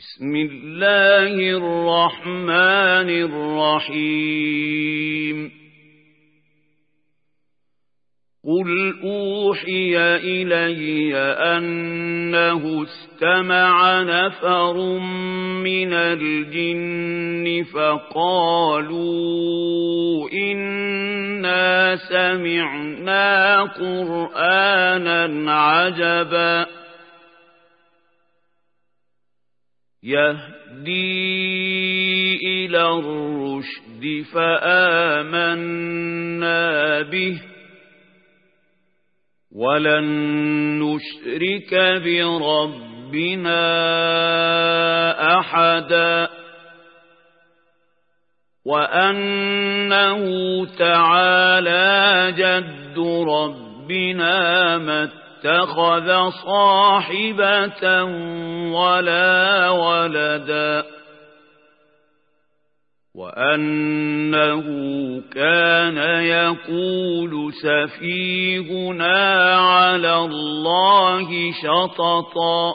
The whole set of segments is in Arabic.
بسم الله الرحمن الرحيم. قل أوحي إلي أنه استمع نفر من الجن فقالوا إنا سمعنا قرآنا عجبا. يهدي إلى الرشد فآمنا به. ولن نشرك بربنا أحدا. وأنه تعالى جد ربنا مت اتخذ صاحبة ولا ولدا وأنه كان يقول سفيهنا على الله شططا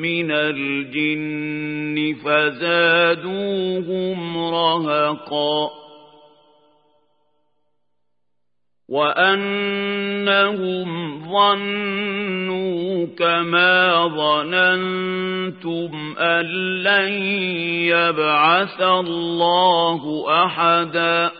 من الجن فزادوهم رهقا. وأنهم ظنوا كما ظننتم أن لن يبعث الله أحدا.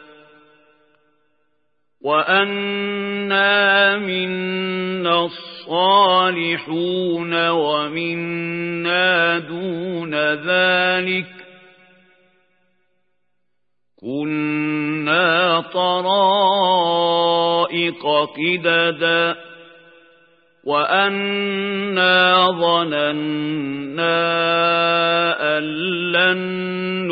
وأنا منا الصالحون ومنا دون ذلك كنا طرائق قددا وأنا ظننا أن لن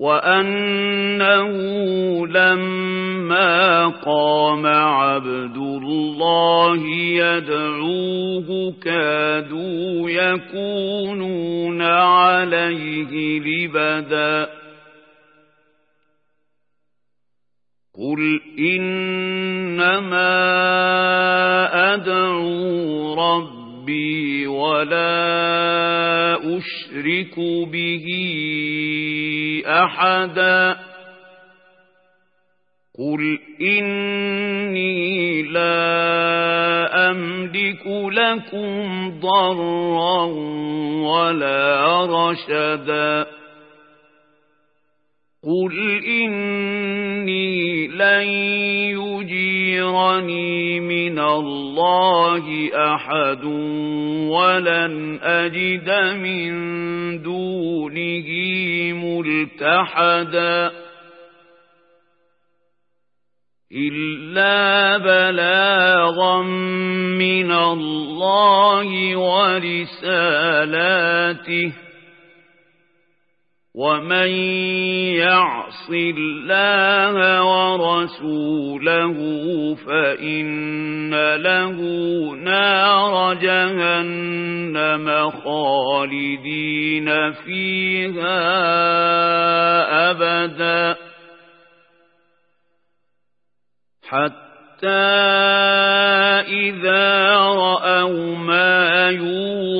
وأنه لما قام عبد الله يدعوه كادوا يكونون عليه لبداً قل إنما أدعو ربي ولا أشرك به أحدا قل إني لا أملك لكم ضرا ولا رشدا قل إني لن يجيرني من الله أحد ولن أجد من دونه ملتحدا إلا بلاغا من الله ورسالاته ومن يعص الله ورسوله فإن له نار جهنم خالدين فيها أبدا حتى إذا رأوا ما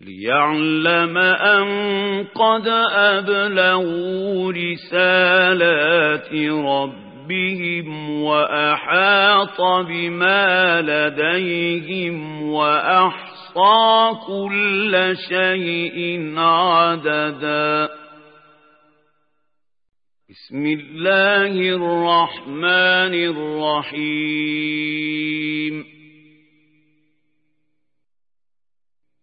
ليعلم أن قد أبلغوا رسالات ربهم وأحاط بما لديهم وأحصى كل شيء عددا. بسم الله الرحمن الرحيم.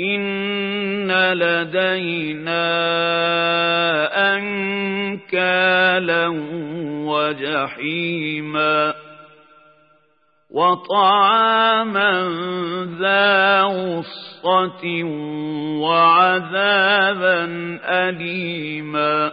إن لدينا أنكالا وجحيما وطعاما ذا غصة وعذابا أليما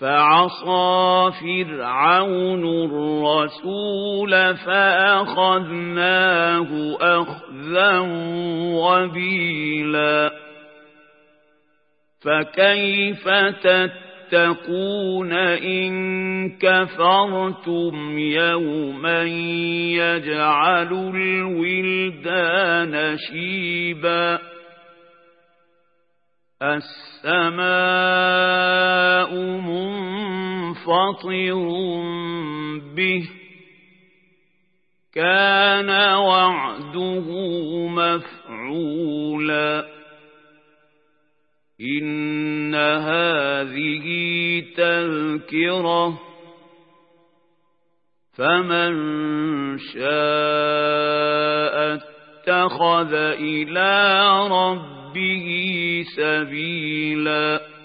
فعصى فرعون الرسول فأخذناه أخذا وبيلا. فكيف تتقون إن كفرتم يوما يجعل الولدان شيبا؟ السماء منفطر به كان وعده مفعولا. إن هذه تذكرة فمن شاء اتخذ إلى ربه سبيلا